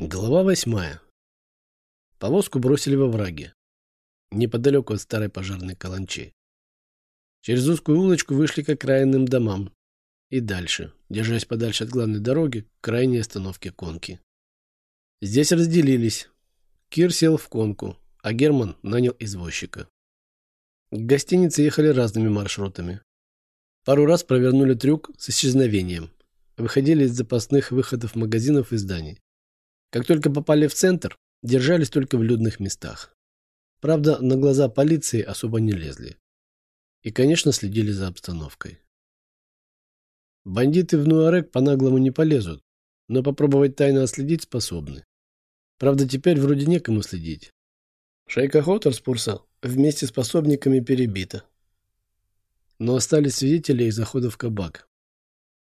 Глава восьмая. Повозку бросили во враге, неподалеку от старой пожарной каланчи. Через узкую улочку вышли к окраинным домам и дальше, держась подальше от главной дороги, к крайней остановке конки. Здесь разделились. Кир сел в конку, а Герман нанял извозчика. К гостинице ехали разными маршрутами. Пару раз провернули трюк с исчезновением. Выходили из запасных выходов магазинов и зданий. Как только попали в центр, держались только в людных местах. Правда, на глаза полиции особо не лезли. И, конечно, следили за обстановкой. Бандиты в Нуарек по-наглому не полезут, но попробовать тайно отследить способны. Правда, теперь вроде некому следить. Шейка Хоттерспурса вместе с пособниками перебита. Но остались свидетели их захода в кабак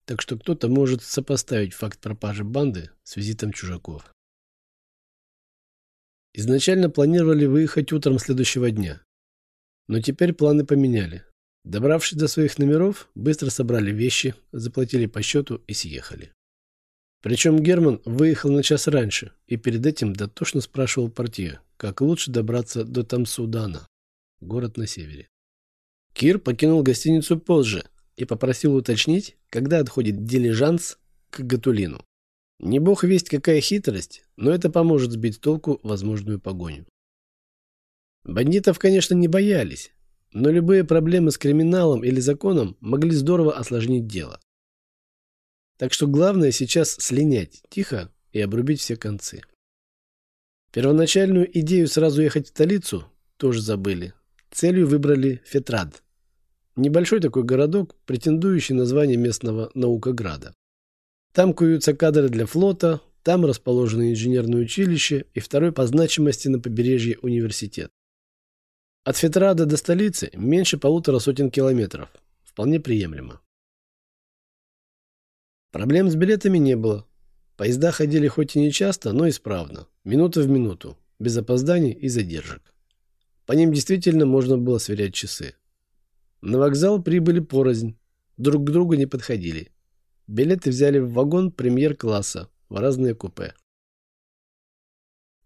так что кто-то может сопоставить факт пропажи банды с визитом чужаков. Изначально планировали выехать утром следующего дня. Но теперь планы поменяли. Добравшись до своих номеров, быстро собрали вещи, заплатили по счету и съехали. Причем Герман выехал на час раньше и перед этим дотошно спрашивал портье, как лучше добраться до Тамсудана, город на севере. Кир покинул гостиницу позже, и попросил уточнить, когда отходит дилижанс к Гатулину. Не бог весть какая хитрость, но это поможет сбить толку возможную погоню. Бандитов, конечно, не боялись, но любые проблемы с криминалом или законом могли здорово осложнить дело. Так что главное сейчас слинять тихо и обрубить все концы. Первоначальную идею сразу ехать в столицу тоже забыли. Целью выбрали Фетрад, Небольшой такой городок, претендующий на звание местного наукограда. Там куются кадры для флота, там расположено инженерное училище и второй по значимости на побережье университет. От Фетрада до столицы меньше полутора сотен километров. Вполне приемлемо. Проблем с билетами не было. Поезда ходили хоть и не часто, но исправно. Минута в минуту. Без опозданий и задержек. По ним действительно можно было сверять часы. На вокзал прибыли порознь, друг к другу не подходили. Билеты взяли в вагон премьер-класса в разные купе.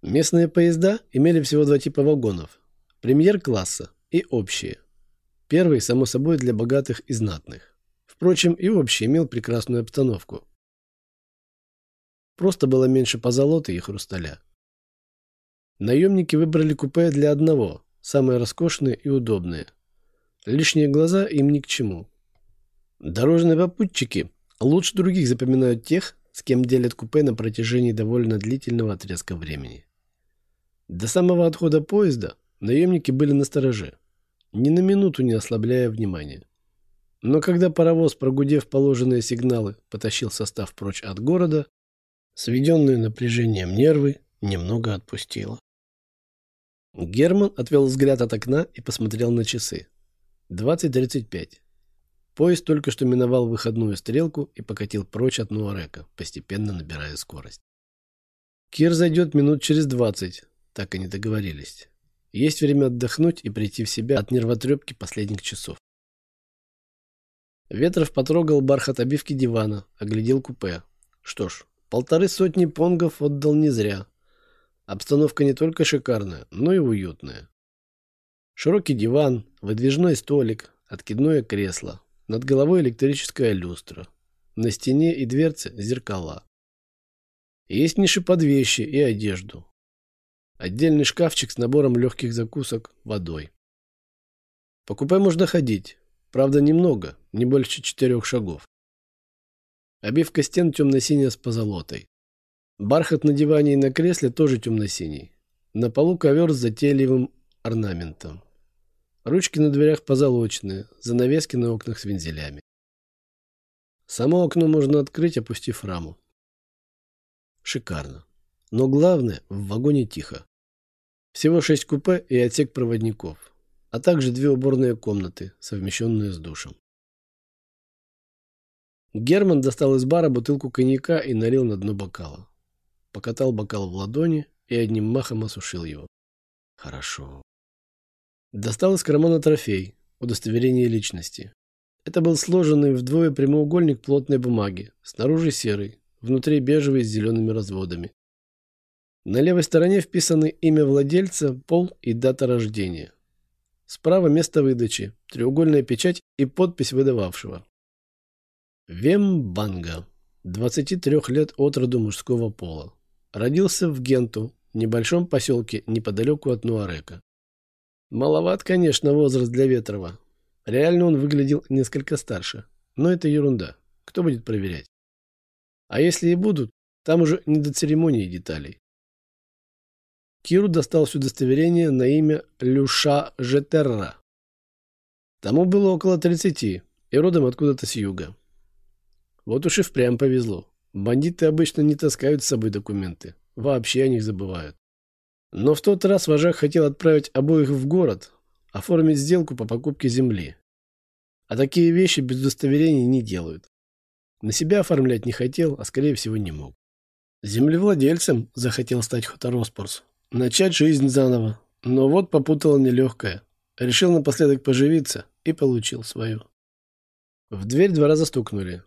Местные поезда имели всего два типа вагонов – премьер-класса и общие. Первый, само собой, для богатых и знатных. Впрочем, и общий имел прекрасную обстановку. Просто было меньше позолоты и хрусталя. Наемники выбрали купе для одного, самые роскошные и удобные – Лишние глаза им ни к чему. Дорожные попутчики лучше других запоминают тех, с кем делят купе на протяжении довольно длительного отрезка времени. До самого отхода поезда наемники были настороже, ни на минуту не ослабляя внимания. Но когда паровоз, прогудев положенные сигналы, потащил состав прочь от города, сведенные напряжением нервы немного отпустило. Герман отвел взгляд от окна и посмотрел на часы. 20.35. Поезд только что миновал выходную стрелку и покатил прочь от Нуарека, постепенно набирая скорость. Кир зайдет минут через 20, так и не договорились. Есть время отдохнуть и прийти в себя от нервотрепки последних часов. Ветров потрогал бархат обивки дивана, оглядел купе. Что ж, полторы сотни понгов отдал не зря. Обстановка не только шикарная, но и уютная. Широкий диван, выдвижной столик, откидное кресло, над головой электрическая люстра, на стене и дверце зеркала. Есть ниши под вещи и одежду. Отдельный шкафчик с набором легких закусок водой. По купе можно ходить, правда немного, не больше четырех шагов. Обивка стен темно-синяя с позолотой. Бархат на диване и на кресле тоже темно-синий. На полу ковер с затейливым орнаментом. Ручки на дверях позолоченные, занавески на окнах с вензелями. Само окно можно открыть, опустив раму. Шикарно. Но главное, в вагоне тихо. Всего шесть купе и отсек проводников, а также две уборные комнаты, совмещенные с душем. Герман достал из бара бутылку коньяка и налил на дно бокала. Покатал бокал в ладони и одним махом осушил его. Хорошо. Достал из кармана трофей, удостоверение личности. Это был сложенный вдвое прямоугольник плотной бумаги, снаружи серый, внутри бежевый с зелеными разводами. На левой стороне вписаны имя владельца, пол и дата рождения. Справа место выдачи, треугольная печать и подпись выдававшего. Вембанга, 23 лет от роду мужского пола. Родился в Генту, небольшом поселке неподалеку от Нуарека. Маловат, конечно, возраст для Ветрова. Реально он выглядел несколько старше. Но это ерунда. Кто будет проверять? А если и будут, там уже не до церемонии деталей. Киру досталось удостоверение на имя Люша Жетерра. Тому было около 30, и родом откуда-то с юга. Вот уж и впрямь повезло. Бандиты обычно не таскают с собой документы. Вообще о них забывают. Но в тот раз вожак хотел отправить обоих в город, оформить сделку по покупке земли. А такие вещи без удостоверений не делают. На себя оформлять не хотел, а скорее всего не мог. Землевладельцем захотел стать Хотороспорс. Начать жизнь заново. Но вот попутало нелегкое. Решил напоследок поживиться и получил свое. В дверь два раза стукнули.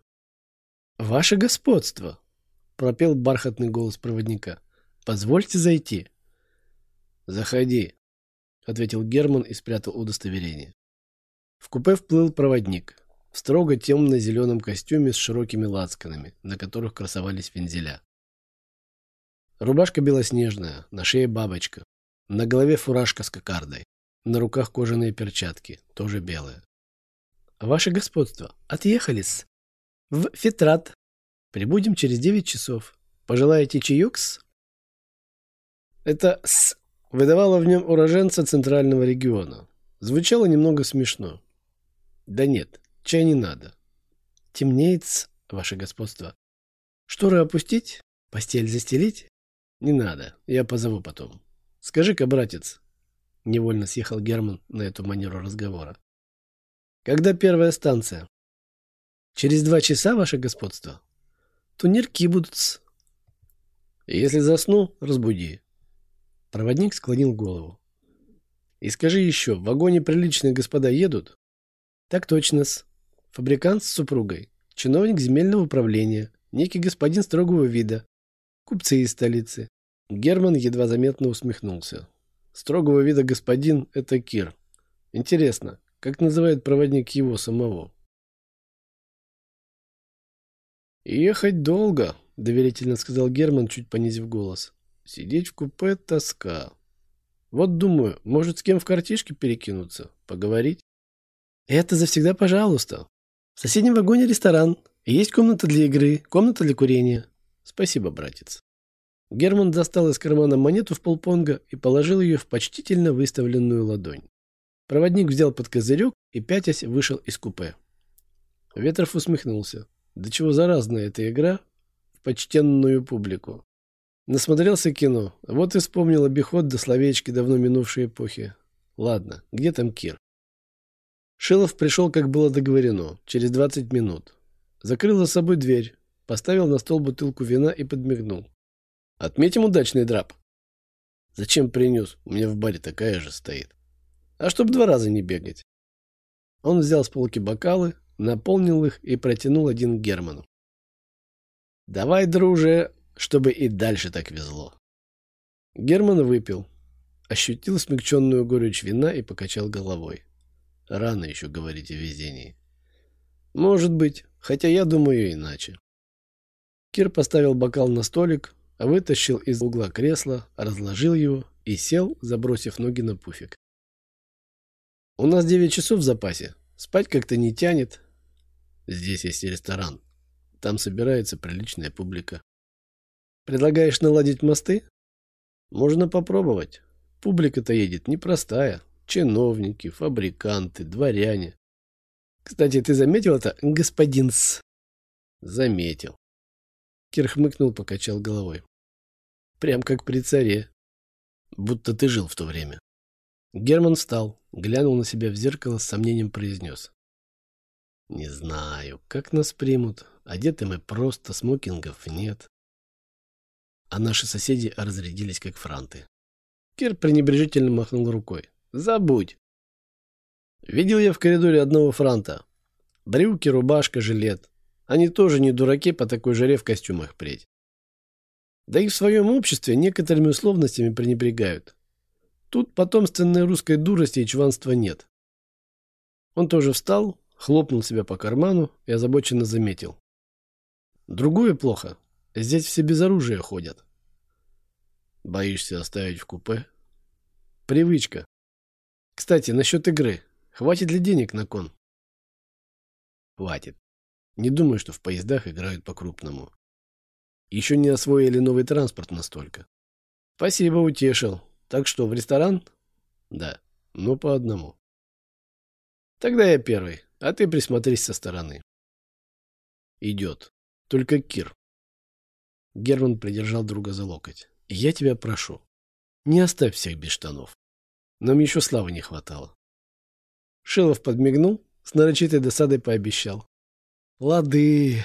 «Ваше господство!» — пропел бархатный голос проводника. «Позвольте зайти». «Заходи», — ответил Герман и спрятал удостоверение. В купе вплыл проводник в строго темно-зеленом костюме с широкими лацканами, на которых красовались вензеля. Рубашка белоснежная, на шее бабочка, на голове фуражка с кокардой, на руках кожаные перчатки, тоже белые. «Ваше господство, отъехали-с!» в Фитрат. Прибудем через девять часов. Пожелаете чаек-с? Это «с» выдавало в нем уроженца центрального региона. Звучало немного смешно. Да нет, чай не надо. Темнеет, ваше господство. Шторы опустить? Постель застелить? Не надо, я позову потом. Скажи-ка, братец. Невольно съехал Герман на эту манеру разговора. Когда первая станция? Через два часа, ваше господство, тунирки будут -с. Если засну, разбуди. Проводник склонил голову. И скажи еще, в вагоне приличные господа едут? Так точно-с. Фабрикант с супругой, чиновник земельного управления, некий господин строгого вида, купцы из столицы. Герман едва заметно усмехнулся. Строгого вида господин — это Кир. Интересно, как называет проводник его самого? «Ехать долго», — доверительно сказал Герман, чуть понизив голос. «Сидеть в купе — тоска. Вот думаю, может, с кем в картишке перекинуться, поговорить?» «Это завсегда пожалуйста. В соседнем вагоне ресторан. Есть комната для игры, комната для курения. Спасибо, братец». Герман достал из кармана монету в полпонга и положил ее в почтительно выставленную ладонь. Проводник взял под козырек и, пятясь, вышел из купе. Ветров усмехнулся. Да чего заразная эта игра в почтенную публику. Насмотрелся кино, вот и вспомнил обиход до словечки давно минувшей эпохи. Ладно, где там Кир? Шилов пришел, как было договорено, через 20 минут. Закрыл за собой дверь, поставил на стол бутылку вина и подмигнул. Отметим удачный драп. Зачем принес? У меня в баре такая же стоит. А чтоб два раза не бегать. Он взял с полки бокалы, наполнил их и протянул один Герману. «Давай, друже, чтобы и дальше так везло». Герман выпил, ощутил смягченную горечь вина и покачал головой. Рано еще говорить о везении. Может быть, хотя я думаю иначе. Кир поставил бокал на столик, вытащил из угла кресла, разложил его и сел, забросив ноги на пуфик. «У нас девять часов в запасе. Спать как-то не тянет, Здесь есть ресторан. Там собирается приличная публика. Предлагаешь наладить мосты? Можно попробовать. Публика-то едет непростая. Чиновники, фабриканты, дворяне. Кстати, ты заметил это, господин С? Заметил. Кир хмыкнул, покачал головой. Прям как при царе. Будто ты жил в то время. Герман встал, глянул на себя в зеркало, с сомнением произнес. Не знаю, как нас примут. Одеты мы просто, смокингов нет. А наши соседи разрядились, как франты. Кир пренебрежительно махнул рукой. Забудь. Видел я в коридоре одного франта. Брюки, рубашка, жилет. Они тоже не дураки по такой жаре в костюмах преть. Да и в своем обществе некоторыми условностями пренебрегают. Тут потомственной русской дурости и чванства нет. Он тоже встал, хлопнул себя по карману и озабоченно заметил. Другое плохо. Здесь все без оружия ходят. Боишься оставить в купе? Привычка. Кстати, насчет игры. Хватит ли денег на кон? Хватит. Не думаю, что в поездах играют по-крупному. Еще не освоили новый транспорт настолько. Спасибо, утешил. Так что, в ресторан? Да, но по одному. Тогда я первый, а ты присмотрись со стороны. Идет. Только Кир. Герман придержал друга за локоть. Я тебя прошу, не оставь всех без штанов. Нам еще славы не хватало. Шилов подмигнул, с нарочитой досадой пообещал. Лады.